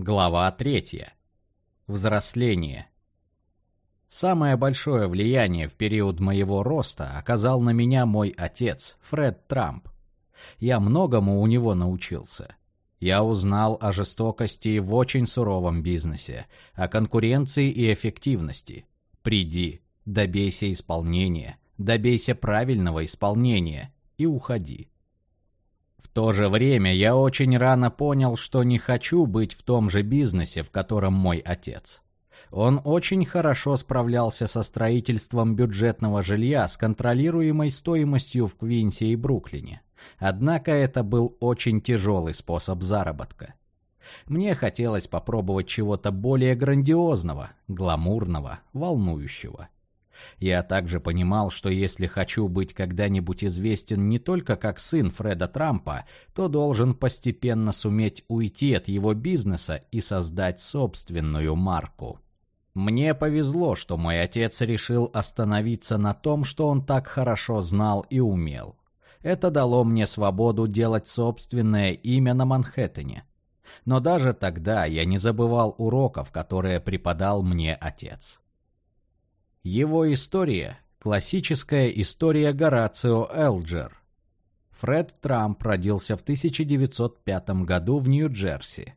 Глава третья. Взросление. Самое большое влияние в период моего роста оказал на меня мой отец, Фред Трамп. Я многому у него научился. Я узнал о жестокости в очень суровом бизнесе, о конкуренции и эффективности. Приди, добейся исполнения, добейся правильного исполнения и уходи. В то же время я очень рано понял, что не хочу быть в том же бизнесе, в котором мой отец. Он очень хорошо справлялся со строительством бюджетного жилья с контролируемой стоимостью в Квинсе и Бруклине. Однако это был очень тяжелый способ заработка. Мне хотелось попробовать чего-то более грандиозного, гламурного, волнующего. Я также понимал, что если хочу быть когда-нибудь известен не только как сын Фреда Трампа, то должен постепенно суметь уйти от его бизнеса и создать собственную марку. Мне повезло, что мой отец решил остановиться на том, что он так хорошо знал и умел. Это дало мне свободу делать собственное имя на Манхэттене. Но даже тогда я не забывал уроков, которые преподал мне отец. Его история – классическая история Горацио Элджер. Фред Трамп родился в 1905 году в Нью-Джерси.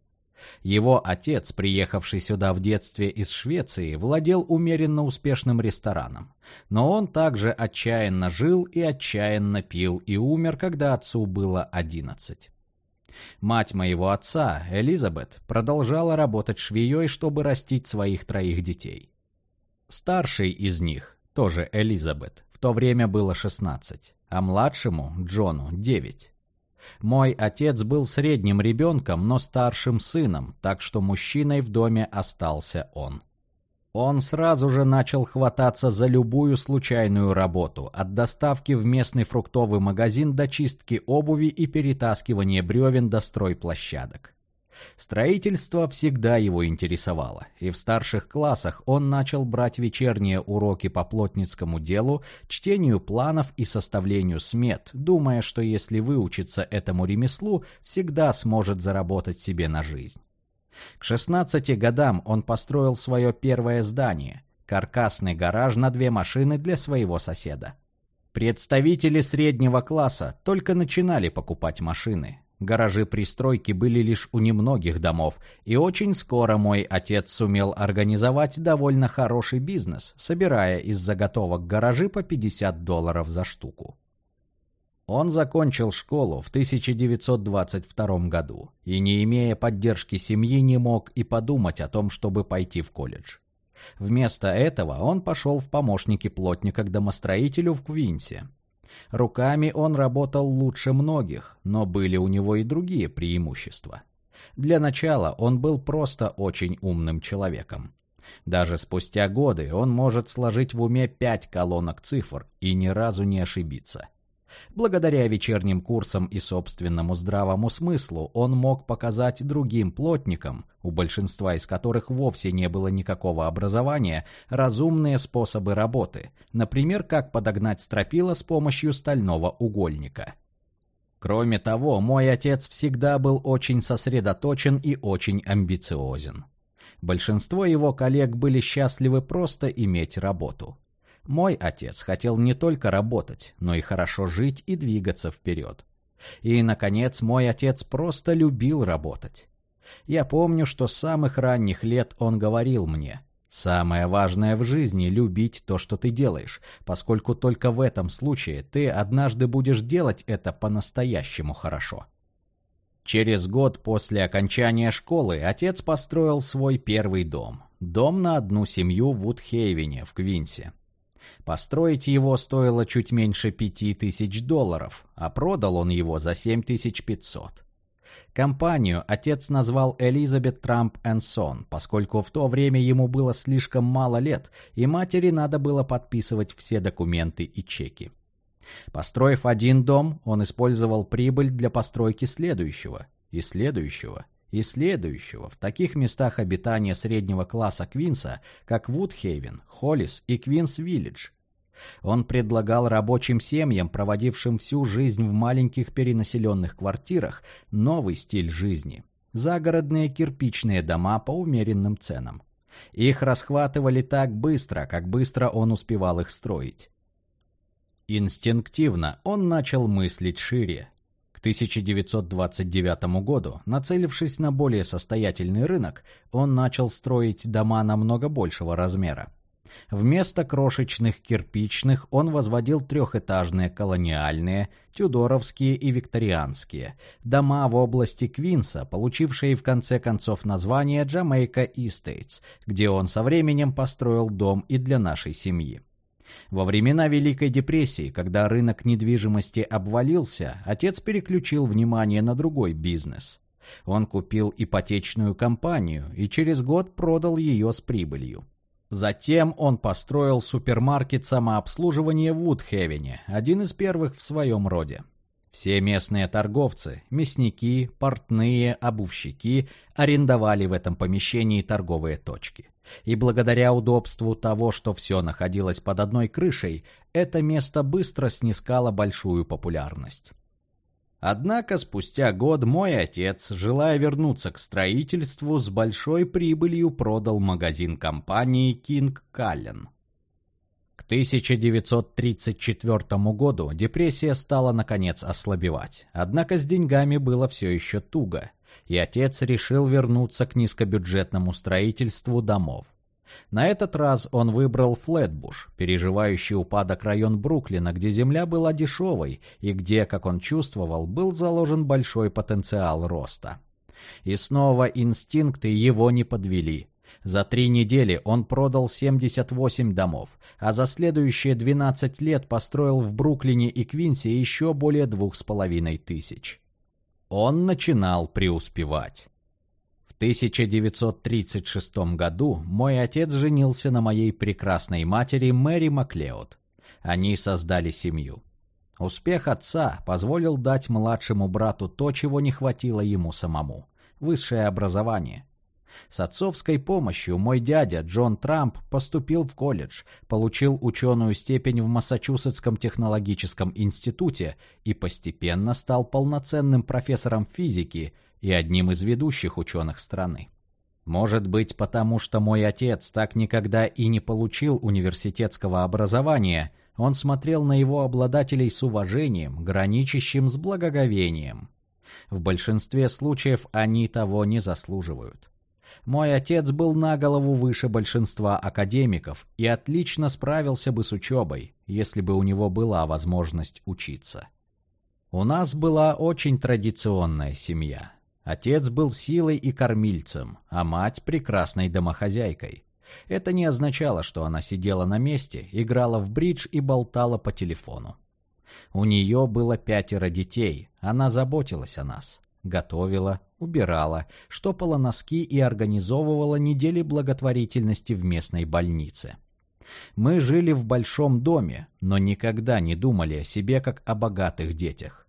Его отец, приехавший сюда в детстве из Швеции, владел умеренно успешным рестораном. Но он также отчаянно жил и отчаянно пил и умер, когда отцу было 11. Мать моего отца, Элизабет, продолжала работать швеей, чтобы растить своих троих детей. Старшей из них, тоже Элизабет, в то время было 16, а младшему, Джону, 9. Мой отец был средним ребенком, но старшим сыном, так что мужчиной в доме остался он. Он сразу же начал хвататься за любую случайную работу, от доставки в местный фруктовый магазин до чистки обуви и перетаскивания бревен до стройплощадок. Строительство всегда его интересовало, и в старших классах он начал брать вечерние уроки по плотницкому делу, чтению планов и составлению смет, думая, что если выучиться этому ремеслу, всегда сможет заработать себе на жизнь. К 16 годам он построил свое первое здание – каркасный гараж на две машины для своего соседа. Представители среднего класса только начинали покупать машины, Гаражи-пристройки были лишь у немногих домов, и очень скоро мой отец сумел организовать довольно хороший бизнес, собирая из заготовок гаражи по 50 долларов за штуку. Он закончил школу в 1922 году и, не имея поддержки семьи, не мог и подумать о том, чтобы пойти в колледж. Вместо этого он пошел в помощники плотника к домостроителю в Квинсе, Руками он работал лучше многих, но были у него и другие преимущества. Для начала он был просто очень умным человеком. Даже спустя годы он может сложить в уме пять колонок цифр и ни разу не ошибиться. Благодаря вечерним курсам и собственному здравому смыслу он мог показать другим плотникам, у большинства из которых вовсе не было никакого образования, разумные способы работы, например, как подогнать стропила с помощью стального угольника. Кроме того, мой отец всегда был очень сосредоточен и очень амбициозен. Большинство его коллег были счастливы просто иметь работу. Мой отец хотел не только работать, но и хорошо жить и двигаться вперед. И, наконец, мой отец просто любил работать. Я помню, что с самых ранних лет он говорил мне, «Самое важное в жизни – любить то, что ты делаешь, поскольку только в этом случае ты однажды будешь делать это по-настоящему хорошо». Через год после окончания школы отец построил свой первый дом. Дом на одну семью в Вудхейвене в Квинсе. Построить его стоило чуть меньше пяти тысяч долларов, а продал он его за семь тысяч пятьсот. Компанию отец назвал Элизабет Трамп Сон, поскольку в то время ему было слишком мало лет, и матери надо было подписывать все документы и чеки. Построив один дом, он использовал прибыль для постройки следующего, и следующего, и следующего в таких местах обитания среднего класса Квинса, как Вудхейвен, Холлис и Квинс-Виллидж. Он предлагал рабочим семьям, проводившим всю жизнь в маленьких перенаселенных квартирах, новый стиль жизни. Загородные кирпичные дома по умеренным ценам. Их расхватывали так быстро, как быстро он успевал их строить. Инстинктивно он начал мыслить шире. К 1929 году, нацелившись на более состоятельный рынок, он начал строить дома намного большего размера. Вместо крошечных кирпичных он возводил трехэтажные колониальные, тюдоровские и викторианские дома в области Квинса, получившие в конце концов название Джамайка Истейтс, где он со временем построил дом и для нашей семьи. Во времена Великой депрессии, когда рынок недвижимости обвалился, отец переключил внимание на другой бизнес. Он купил ипотечную компанию и через год продал ее с прибылью. Затем он построил супермаркет самообслуживания в Вудхевене, один из первых в своем роде. Все местные торговцы, мясники, портные, обувщики арендовали в этом помещении торговые точки. И благодаря удобству того, что все находилось под одной крышей, это место быстро снискало большую популярность. Однако спустя год мой отец, желая вернуться к строительству, с большой прибылью продал магазин компании King Cullen. К 1934 году депрессия стала наконец ослабевать, однако с деньгами было все еще туго, и отец решил вернуться к низкобюджетному строительству домов. На этот раз он выбрал Флетбуш, переживающий упадок район Бруклина, где земля была дешевой и где, как он чувствовал, был заложен большой потенциал роста. И снова инстинкты его не подвели. За три недели он продал 78 домов, а за следующие 12 лет построил в Бруклине и Квинсе еще более двух с половиной тысяч. Он начинал преуспевать. 1936 году мой отец женился на моей прекрасной матери Мэри Маклеод. Они создали семью. Успех отца позволил дать младшему брату то, чего не хватило ему самому – высшее образование. С отцовской помощью мой дядя Джон Трамп поступил в колледж, получил ученую степень в Массачусетском технологическом институте и постепенно стал полноценным профессором физики – и одним из ведущих ученых страны. Может быть, потому что мой отец так никогда и не получил университетского образования, он смотрел на его обладателей с уважением, граничащим с благоговением. В большинстве случаев они того не заслуживают. Мой отец был на голову выше большинства академиков и отлично справился бы с учебой, если бы у него была возможность учиться. У нас была очень традиционная семья. Отец был силой и кормильцем, а мать – прекрасной домохозяйкой. Это не означало, что она сидела на месте, играла в бридж и болтала по телефону. У нее было пятеро детей, она заботилась о нас. Готовила, убирала, штопала носки и организовывала недели благотворительности в местной больнице. Мы жили в большом доме, но никогда не думали о себе как о богатых детях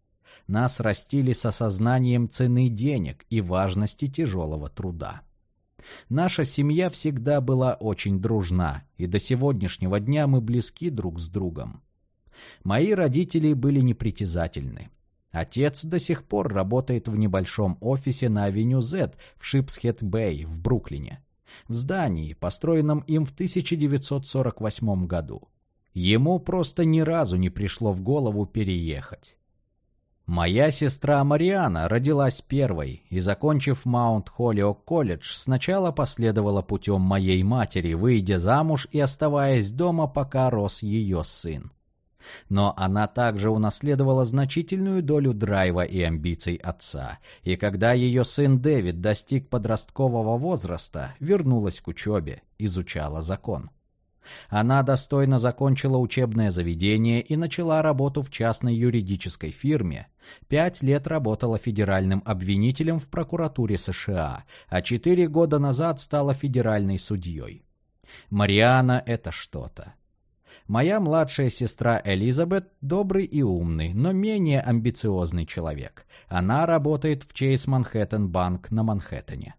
нас растили с осознанием цены денег и важности тяжелого труда. Наша семья всегда была очень дружна, и до сегодняшнего дня мы близки друг с другом. Мои родители были непритязательны. Отец до сих пор работает в небольшом офисе на авеню Z в Шипсхед-Бэй в Бруклине, в здании, построенном им в 1948 году. Ему просто ни разу не пришло в голову переехать. Моя сестра Мариана родилась первой и, закончив Маунт Холлиок колледж, сначала последовала путем моей матери, выйдя замуж и оставаясь дома, пока рос ее сын. Но она также унаследовала значительную долю драйва и амбиций отца, и когда ее сын Дэвид достиг подросткового возраста, вернулась к учебе, изучала закон. Она достойно закончила учебное заведение и начала работу в частной юридической фирме. Пять лет работала федеральным обвинителем в прокуратуре США, а четыре года назад стала федеральной судьей. Мариана – это что-то. Моя младшая сестра Элизабет – добрый и умный, но менее амбициозный человек. Она работает в Chase Manhattan Bank на Манхэттене.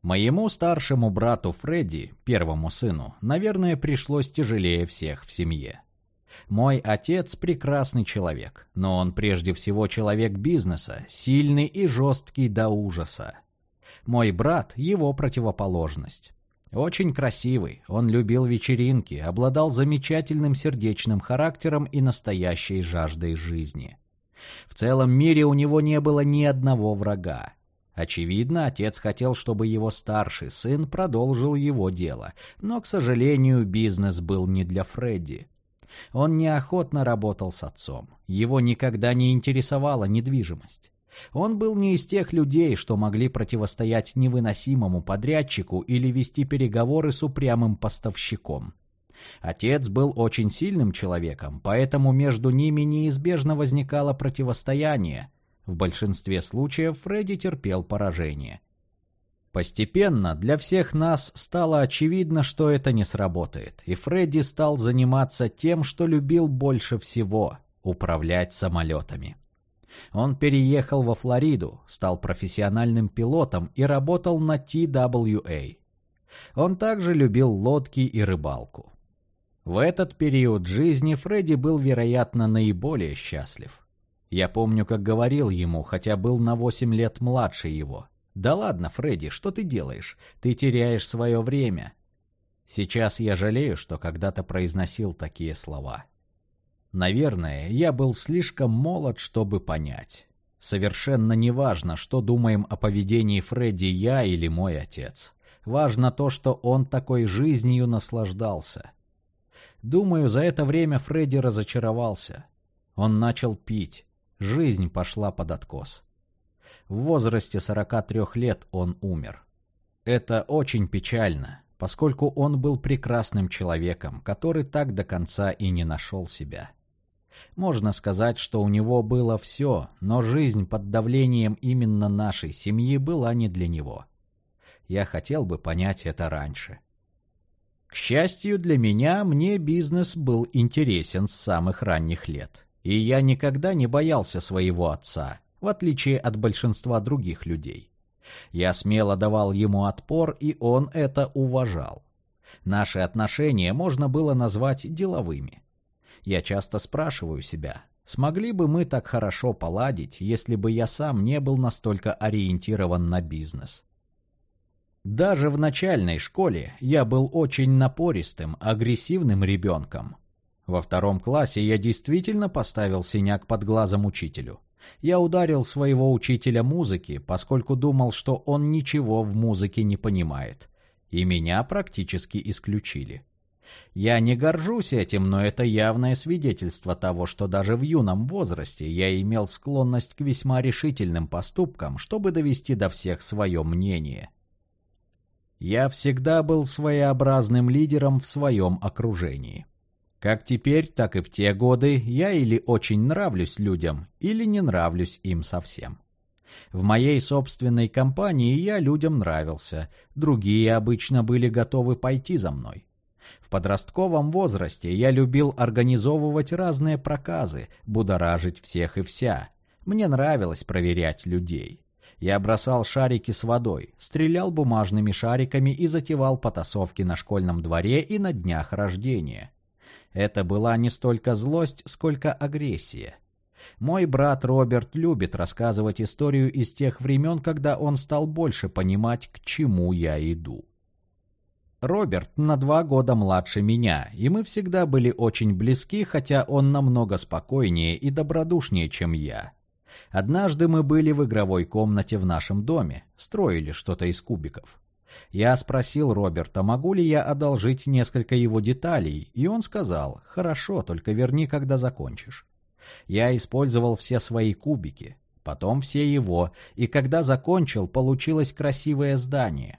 Моему старшему брату Фредди, первому сыну, наверное, пришлось тяжелее всех в семье. Мой отец прекрасный человек, но он прежде всего человек бизнеса, сильный и жесткий до ужаса. Мой брат – его противоположность. Очень красивый, он любил вечеринки, обладал замечательным сердечным характером и настоящей жаждой жизни. В целом мире у него не было ни одного врага. Очевидно, отец хотел, чтобы его старший сын продолжил его дело, но, к сожалению, бизнес был не для Фредди. Он неохотно работал с отцом. Его никогда не интересовала недвижимость. Он был не из тех людей, что могли противостоять невыносимому подрядчику или вести переговоры с упрямым поставщиком. Отец был очень сильным человеком, поэтому между ними неизбежно возникало противостояние. В большинстве случаев Фредди терпел поражение. Постепенно для всех нас стало очевидно, что это не сработает, и Фредди стал заниматься тем, что любил больше всего – управлять самолетами. Он переехал во Флориду, стал профессиональным пилотом и работал на TWA. Он также любил лодки и рыбалку. В этот период жизни Фредди был, вероятно, наиболее счастлив. Я помню, как говорил ему, хотя был на 8 лет младше его. «Да ладно, Фредди, что ты делаешь? Ты теряешь свое время». Сейчас я жалею, что когда-то произносил такие слова. Наверное, я был слишком молод, чтобы понять. Совершенно не важно, что думаем о поведении Фредди я или мой отец. Важно то, что он такой жизнью наслаждался. Думаю, за это время Фредди разочаровался. Он начал пить. Жизнь пошла под откос. В возрасте 43 лет он умер. Это очень печально, поскольку он был прекрасным человеком, который так до конца и не нашел себя. Можно сказать, что у него было все, но жизнь под давлением именно нашей семьи была не для него. Я хотел бы понять это раньше. К счастью для меня, мне бизнес был интересен с самых ранних лет. И я никогда не боялся своего отца, в отличие от большинства других людей. Я смело давал ему отпор, и он это уважал. Наши отношения можно было назвать деловыми. Я часто спрашиваю себя, смогли бы мы так хорошо поладить, если бы я сам не был настолько ориентирован на бизнес? Даже в начальной школе я был очень напористым, агрессивным ребенком. Во втором классе я действительно поставил синяк под глазом учителю. Я ударил своего учителя музыки, поскольку думал, что он ничего в музыке не понимает. И меня практически исключили. Я не горжусь этим, но это явное свидетельство того, что даже в юном возрасте я имел склонность к весьма решительным поступкам, чтобы довести до всех свое мнение. Я всегда был своеобразным лидером в своем окружении. Как теперь, так и в те годы я или очень нравлюсь людям, или не нравлюсь им совсем. В моей собственной компании я людям нравился, другие обычно были готовы пойти за мной. В подростковом возрасте я любил организовывать разные проказы, будоражить всех и вся. Мне нравилось проверять людей. Я бросал шарики с водой, стрелял бумажными шариками и затевал потасовки на школьном дворе и на днях рождения. Это была не столько злость, сколько агрессия. Мой брат Роберт любит рассказывать историю из тех времен, когда он стал больше понимать, к чему я иду. Роберт на два года младше меня, и мы всегда были очень близки, хотя он намного спокойнее и добродушнее, чем я. Однажды мы были в игровой комнате в нашем доме, строили что-то из кубиков. Я спросил Роберта, могу ли я одолжить несколько его деталей, и он сказал, хорошо, только верни, когда закончишь. Я использовал все свои кубики, потом все его, и когда закончил, получилось красивое здание.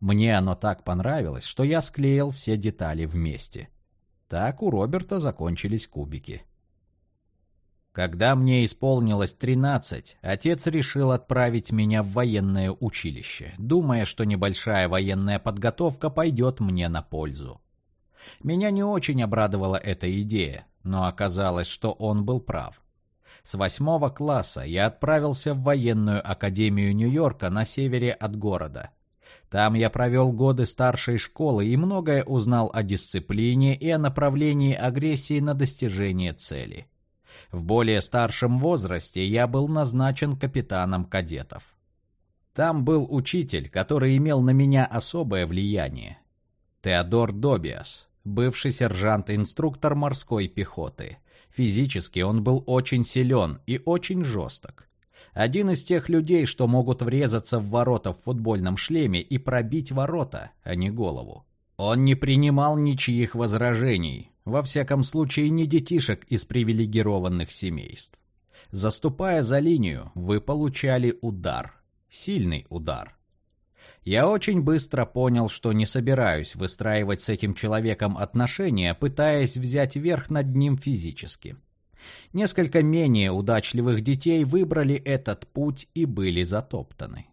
Мне оно так понравилось, что я склеил все детали вместе. Так у Роберта закончились кубики. Когда мне исполнилось 13, отец решил отправить меня в военное училище, думая, что небольшая военная подготовка пойдет мне на пользу. Меня не очень обрадовала эта идея, но оказалось, что он был прав. С восьмого класса я отправился в военную академию Нью-Йорка на севере от города – там я провел годы старшей школы и многое узнал о дисциплине и о направлении агрессии на достижение цели. В более старшем возрасте я был назначен капитаном кадетов. Там был учитель, который имел на меня особое влияние. Теодор Добиас, бывший сержант-инструктор морской пехоты. Физически он был очень силен и очень жесток. Один из тех людей, что могут врезаться в ворота в футбольном шлеме и пробить ворота, а не голову. Он не принимал ничьих возражений, во всяком случае не детишек из привилегированных семейств. Заступая за линию, вы получали удар. Сильный удар. Я очень быстро понял, что не собираюсь выстраивать с этим человеком отношения, пытаясь взять верх над ним физически. Несколько менее удачливых детей выбрали этот путь и были затоптаны.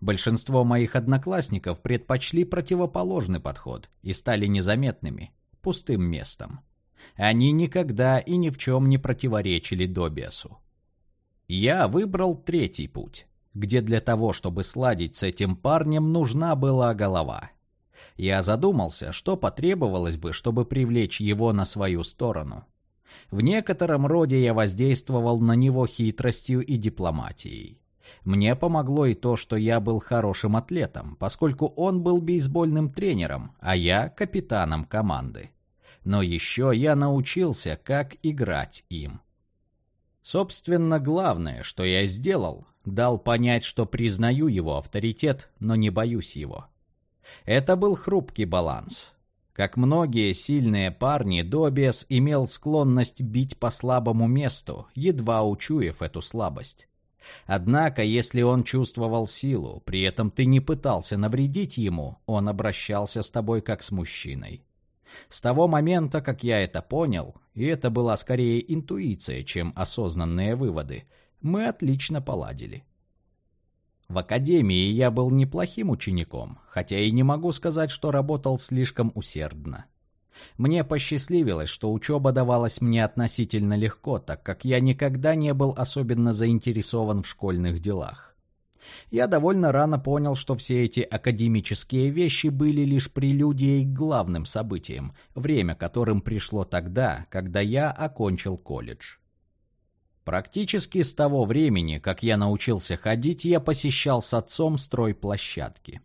Большинство моих одноклассников предпочли противоположный подход и стали незаметными, пустым местом. Они никогда и ни в чем не противоречили Добиасу. Я выбрал третий путь, где для того, чтобы сладить с этим парнем, нужна была голова. Я задумался, что потребовалось бы, чтобы привлечь его на свою сторону. В некотором роде я воздействовал на него хитростью и дипломатией. Мне помогло и то, что я был хорошим атлетом, поскольку он был бейсбольным тренером, а я капитаном команды. Но еще я научился, как играть им. Собственно, главное, что я сделал, дал понять, что признаю его авторитет, но не боюсь его. Это был хрупкий баланс. Как многие сильные парни, Добиас имел склонность бить по слабому месту, едва учуяв эту слабость. Однако, если он чувствовал силу, при этом ты не пытался навредить ему, он обращался с тобой как с мужчиной. С того момента, как я это понял, и это была скорее интуиция, чем осознанные выводы, мы отлично поладили. В академии я был неплохим учеником, хотя и не могу сказать, что работал слишком усердно. Мне посчастливилось, что учеба давалась мне относительно легко, так как я никогда не был особенно заинтересован в школьных делах. Я довольно рано понял, что все эти академические вещи были лишь прелюдией к главным событиям, время которым пришло тогда, когда я окончил колледж. Практически с того времени, как я научился ходить, я посещал с отцом стройплощадки.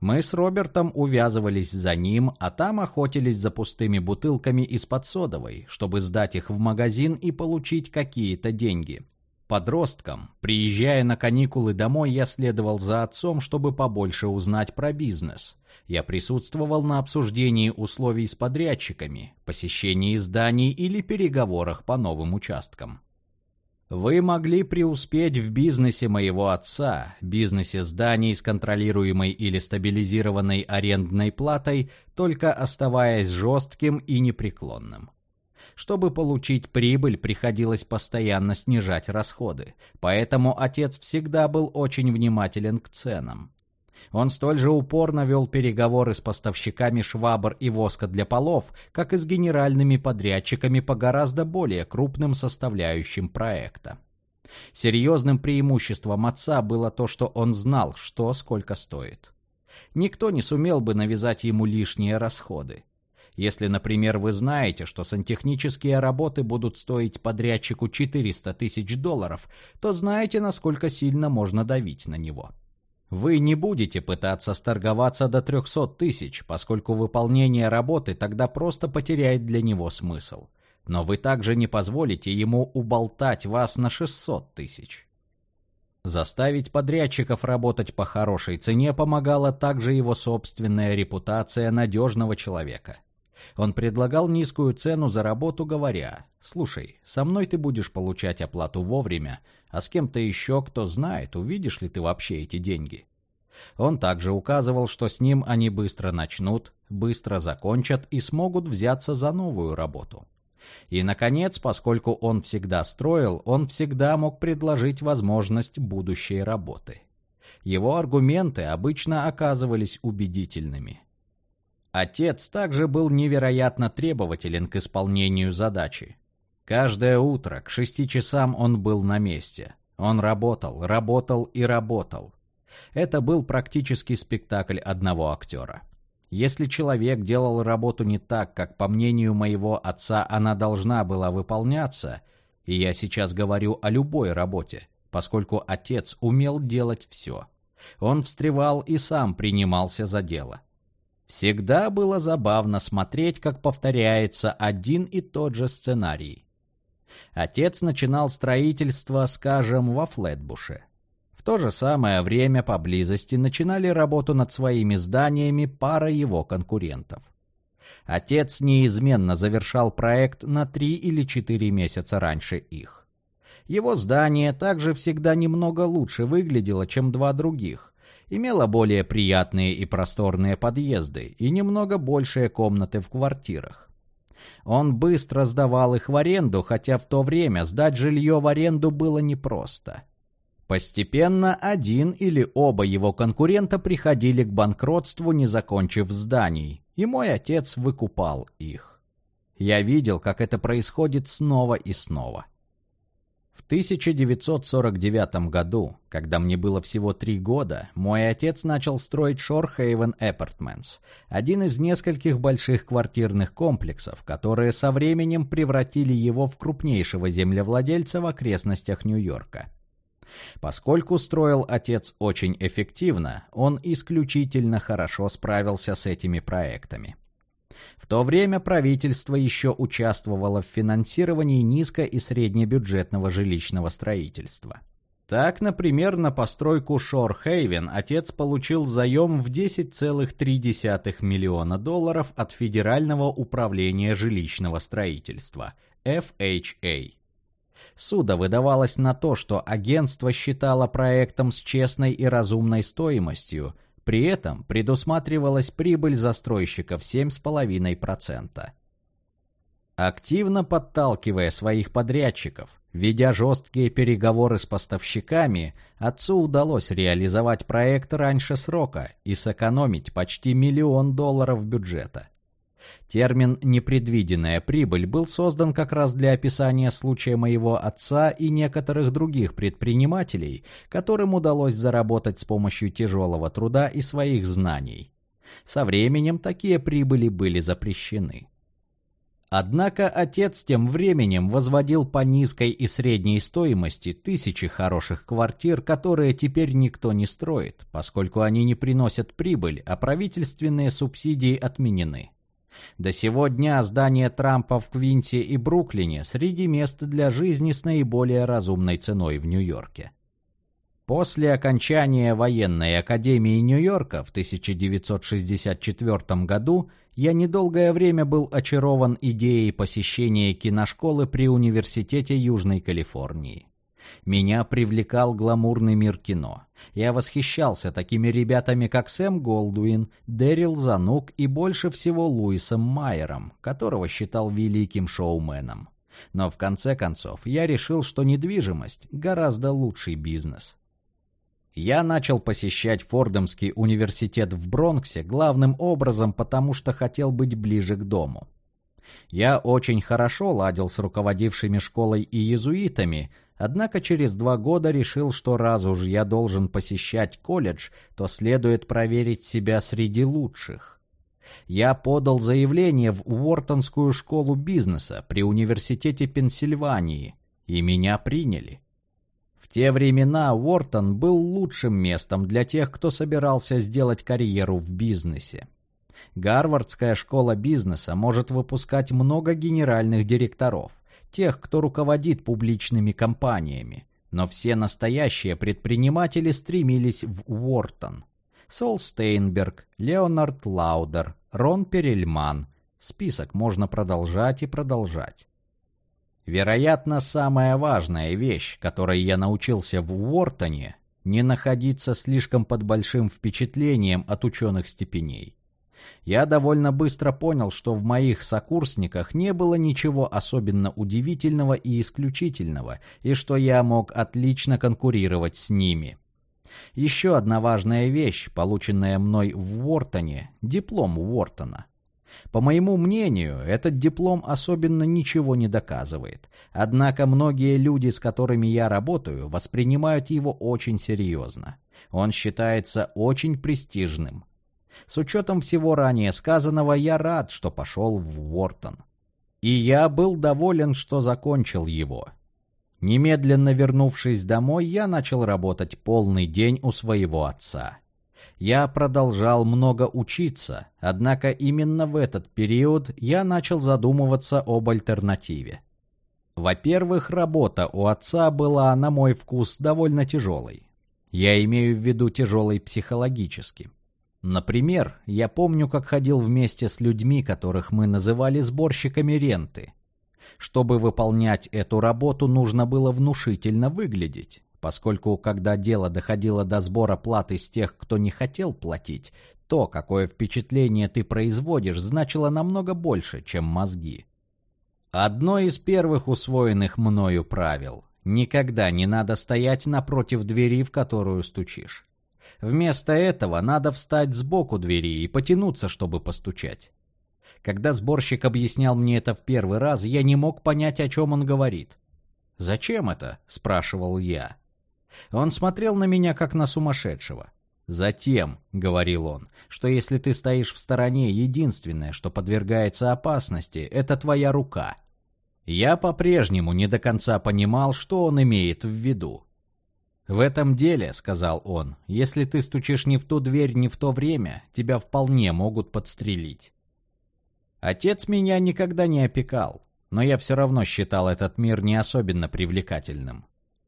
Мы с Робертом увязывались за ним, а там охотились за пустыми бутылками из-под содовой, чтобы сдать их в магазин и получить какие-то деньги. Подростком, приезжая на каникулы домой, я следовал за отцом, чтобы побольше узнать про бизнес. Я присутствовал на обсуждении условий с подрядчиками, посещении зданий или переговорах по новым участкам. Вы могли преуспеть в бизнесе моего отца, бизнесе зданий с контролируемой или стабилизированной арендной платой, только оставаясь жестким и непреклонным. Чтобы получить прибыль, приходилось постоянно снижать расходы, поэтому отец всегда был очень внимателен к ценам. Он столь же упорно вел переговоры с поставщиками швабр и воска для полов, как и с генеральными подрядчиками по гораздо более крупным составляющим проекта. Серьезным преимуществом отца было то, что он знал, что сколько стоит. Никто не сумел бы навязать ему лишние расходы. Если, например, вы знаете, что сантехнические работы будут стоить подрядчику 400 тысяч долларов, то знаете, насколько сильно можно давить на него. Вы не будете пытаться сторговаться до 300 тысяч, поскольку выполнение работы тогда просто потеряет для него смысл. Но вы также не позволите ему уболтать вас на 600 тысяч. Заставить подрядчиков работать по хорошей цене помогала также его собственная репутация надежного человека. Он предлагал низкую цену за работу, говоря, «Слушай, со мной ты будешь получать оплату вовремя, а с кем-то еще, кто знает, увидишь ли ты вообще эти деньги». Он также указывал, что с ним они быстро начнут, быстро закончат и смогут взяться за новую работу. И, наконец, поскольку он всегда строил, он всегда мог предложить возможность будущей работы. Его аргументы обычно оказывались убедительными. Отец также был невероятно требователен к исполнению задачи. Каждое утро к шести часам он был на месте. Он работал, работал и работал. Это был практически спектакль одного актера. Если человек делал работу не так, как, по мнению моего отца, она должна была выполняться, и я сейчас говорю о любой работе, поскольку отец умел делать все – Он встревал и сам принимался за дело. Всегда было забавно смотреть, как повторяется один и тот же сценарий. Отец начинал строительство, скажем, во Флетбуше. В то же самое время поблизости начинали работу над своими зданиями пара его конкурентов. Отец неизменно завершал проект на три или четыре месяца раньше их. Его здание также всегда немного лучше выглядело, чем два других, имело более приятные и просторные подъезды и немного большие комнаты в квартирах. Он быстро сдавал их в аренду, хотя в то время сдать жилье в аренду было непросто. Постепенно один или оба его конкурента приходили к банкротству, не закончив зданий, и мой отец выкупал их. Я видел, как это происходит снова и снова. В 1949 году, когда мне было всего три года, мой отец начал строить Шорхейвен Апартментс, один из нескольких больших квартирных комплексов, которые со временем превратили его в крупнейшего землевладельца в окрестностях Нью-Йорка. Поскольку строил отец очень эффективно, он исключительно хорошо справился с этими проектами. В то время правительство еще участвовало в финансировании низко- и среднебюджетного жилищного строительства. Так, например, на постройку Шор-Хейвен отец получил заем в 10,3 миллиона долларов от Федерального управления жилищного строительства – FHA. Суда выдавалось на то, что агентство считало проектом с честной и разумной стоимостью – при этом предусматривалась прибыль застройщиков 7,5%. Активно подталкивая своих подрядчиков, ведя жесткие переговоры с поставщиками, отцу удалось реализовать проект раньше срока и сэкономить почти миллион долларов бюджета. Термин «непредвиденная прибыль» был создан как раз для описания случая моего отца и некоторых других предпринимателей, которым удалось заработать с помощью тяжелого труда и своих знаний. Со временем такие прибыли были запрещены. Однако отец тем временем возводил по низкой и средней стоимости тысячи хороших квартир, которые теперь никто не строит, поскольку они не приносят прибыль, а правительственные субсидии отменены. До сего дня здания Трампа в Квинте и Бруклине среди мест для жизни с наиболее разумной ценой в Нью-Йорке. После окончания военной академии Нью-Йорка в 1964 году я недолгое время был очарован идеей посещения киношколы при Университете Южной Калифорнии. Меня привлекал гламурный мир кино. Я восхищался такими ребятами, как Сэм Голдуин, Дэрил Занук и больше всего Луисом Майером, которого считал великим шоуменом. Но в конце концов я решил, что недвижимость – гораздо лучший бизнес. Я начал посещать Фордомский университет в Бронксе главным образом, потому что хотел быть ближе к дому. Я очень хорошо ладил с руководившими школой и иезуитами, Однако через два года решил, что раз уж я должен посещать колледж, то следует проверить себя среди лучших. Я подал заявление в Уортонскую школу бизнеса при Университете Пенсильвании, и меня приняли. В те времена Уортон был лучшим местом для тех, кто собирался сделать карьеру в бизнесе. Гарвардская школа бизнеса может выпускать много генеральных директоров, тех, кто руководит публичными компаниями. Но все настоящие предприниматели стремились в Уортон. Сол Стейнберг, Леонард Лаудер, Рон Перельман. Список можно продолжать и продолжать. Вероятно, самая важная вещь, которой я научился в Уортоне, не находиться слишком под большим впечатлением от ученых степеней. Я довольно быстро понял, что в моих сокурсниках не было ничего особенно удивительного и исключительного, и что я мог отлично конкурировать с ними. Еще одна важная вещь, полученная мной в Уортоне – диплом Уортона. По моему мнению, этот диплом особенно ничего не доказывает. Однако многие люди, с которыми я работаю, воспринимают его очень серьезно. Он считается очень престижным. С учетом всего ранее сказанного, я рад, что пошел в Уортон. И я был доволен, что закончил его. Немедленно вернувшись домой, я начал работать полный день у своего отца. Я продолжал много учиться, однако именно в этот период я начал задумываться об альтернативе. Во-первых, работа у отца была, на мой вкус, довольно тяжелой. Я имею в виду тяжелой психологически. Например, я помню, как ходил вместе с людьми, которых мы называли сборщиками ренты. Чтобы выполнять эту работу, нужно было внушительно выглядеть, поскольку когда дело доходило до сбора платы с тех, кто не хотел платить, то, какое впечатление ты производишь, значило намного больше, чем мозги. Одно из первых усвоенных мною правил – никогда не надо стоять напротив двери, в которую стучишь. Вместо этого надо встать сбоку двери и потянуться, чтобы постучать. Когда сборщик объяснял мне это в первый раз, я не мог понять, о чем он говорит. «Зачем это?» – спрашивал я. Он смотрел на меня, как на сумасшедшего. «Затем», — говорил он, — «что если ты стоишь в стороне, единственное, что подвергается опасности, это твоя рука». Я по-прежнему не до конца понимал, что он имеет в виду. «В этом деле», — сказал он, — «если ты стучишь не в ту дверь, не в то время, тебя вполне могут подстрелить». Отец меня никогда не опекал, но я все равно считал этот мир не особенно привлекательным.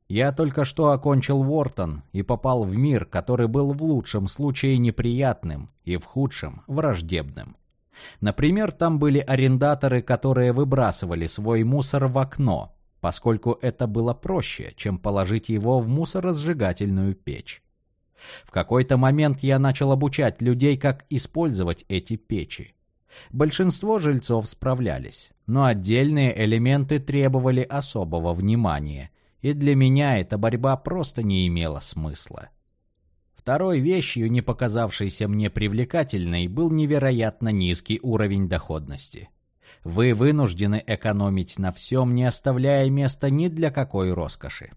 Я только что окончил Уортон и попал в мир, который был в лучшем случае неприятным и в худшем – враждебным. Например, там были арендаторы, которые выбрасывали свой мусор в окно, поскольку это было проще, чем положить его в мусоросжигательную печь. В какой-то момент я начал обучать людей, как использовать эти печи. Большинство жильцов справлялись, но отдельные элементы требовали особого внимания, и для меня эта борьба просто не имела смысла. Второй вещью, не показавшейся мне привлекательной, был невероятно низкий уровень доходности. Вы вынуждены экономить на всем, не оставляя места ни для какой роскоши.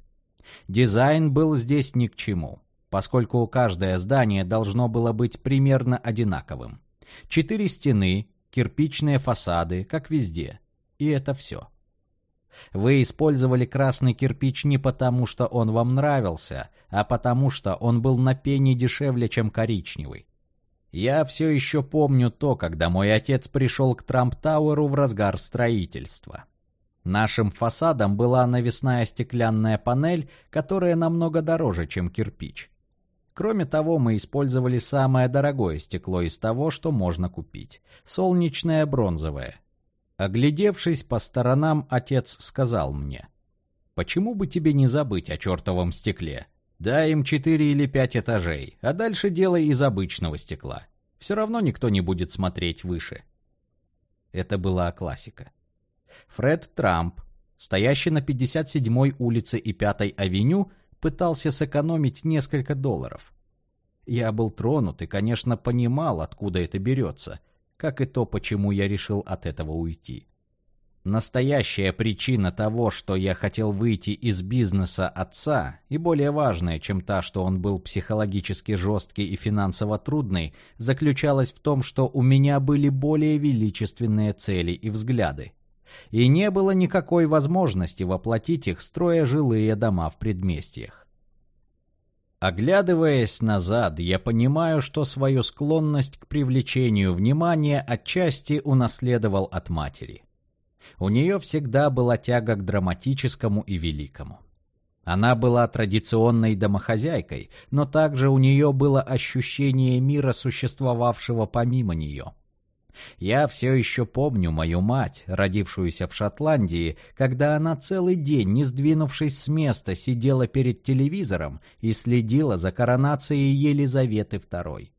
Дизайн был здесь ни к чему, поскольку каждое здание должно было быть примерно одинаковым. Четыре стены, кирпичные фасады, как везде. И это все. Вы использовали красный кирпич не потому, что он вам нравился, а потому, что он был на пени дешевле, чем коричневый. Я все еще помню то, когда мой отец пришел к Трамп-Тауэру в разгар строительства. Нашим фасадом была навесная стеклянная панель, которая намного дороже, чем кирпич. Кроме того, мы использовали самое дорогое стекло из того, что можно купить – солнечное бронзовое. Оглядевшись по сторонам, отец сказал мне, «Почему бы тебе не забыть о чертовом стекле? Дай им четыре или пять этажей, а дальше делай из обычного стекла. Все равно никто не будет смотреть выше. Это была классика. Фред Трамп, стоящий на 57-й улице и 5-й авеню, пытался сэкономить несколько долларов. Я был тронут и, конечно, понимал, откуда это берется, как и то, почему я решил от этого уйти. Настоящая причина того, что я хотел выйти из бизнеса отца, и более важная, чем та, что он был психологически жесткий и финансово трудный, заключалась в том, что у меня были более величественные цели и взгляды. И не было никакой возможности воплотить их, строя жилые дома в предместьях. Оглядываясь назад, я понимаю, что свою склонность к привлечению внимания отчасти унаследовал от матери. У нее всегда была тяга к драматическому и великому. Она была традиционной домохозяйкой, но также у нее было ощущение мира, существовавшего помимо нее. Я все еще помню мою мать, родившуюся в Шотландии, когда она целый день, не сдвинувшись с места, сидела перед телевизором и следила за коронацией Елизаветы II.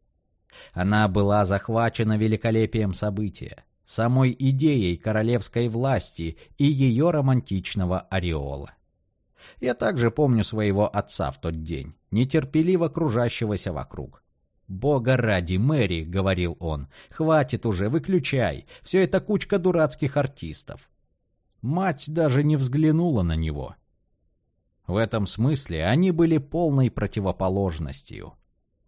Она была захвачена великолепием события самой идеей королевской власти и ее романтичного ореола. Я также помню своего отца в тот день, нетерпеливо кружащегося вокруг. «Бога ради, Мэри», — говорил он, — «хватит уже, выключай, все это кучка дурацких артистов». Мать даже не взглянула на него. В этом смысле они были полной противоположностью.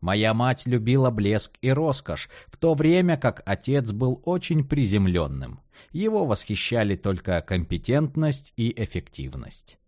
Моя мать любила блеск и роскошь, в то время как отец был очень приземленным. Его восхищали только компетентность и эффективность.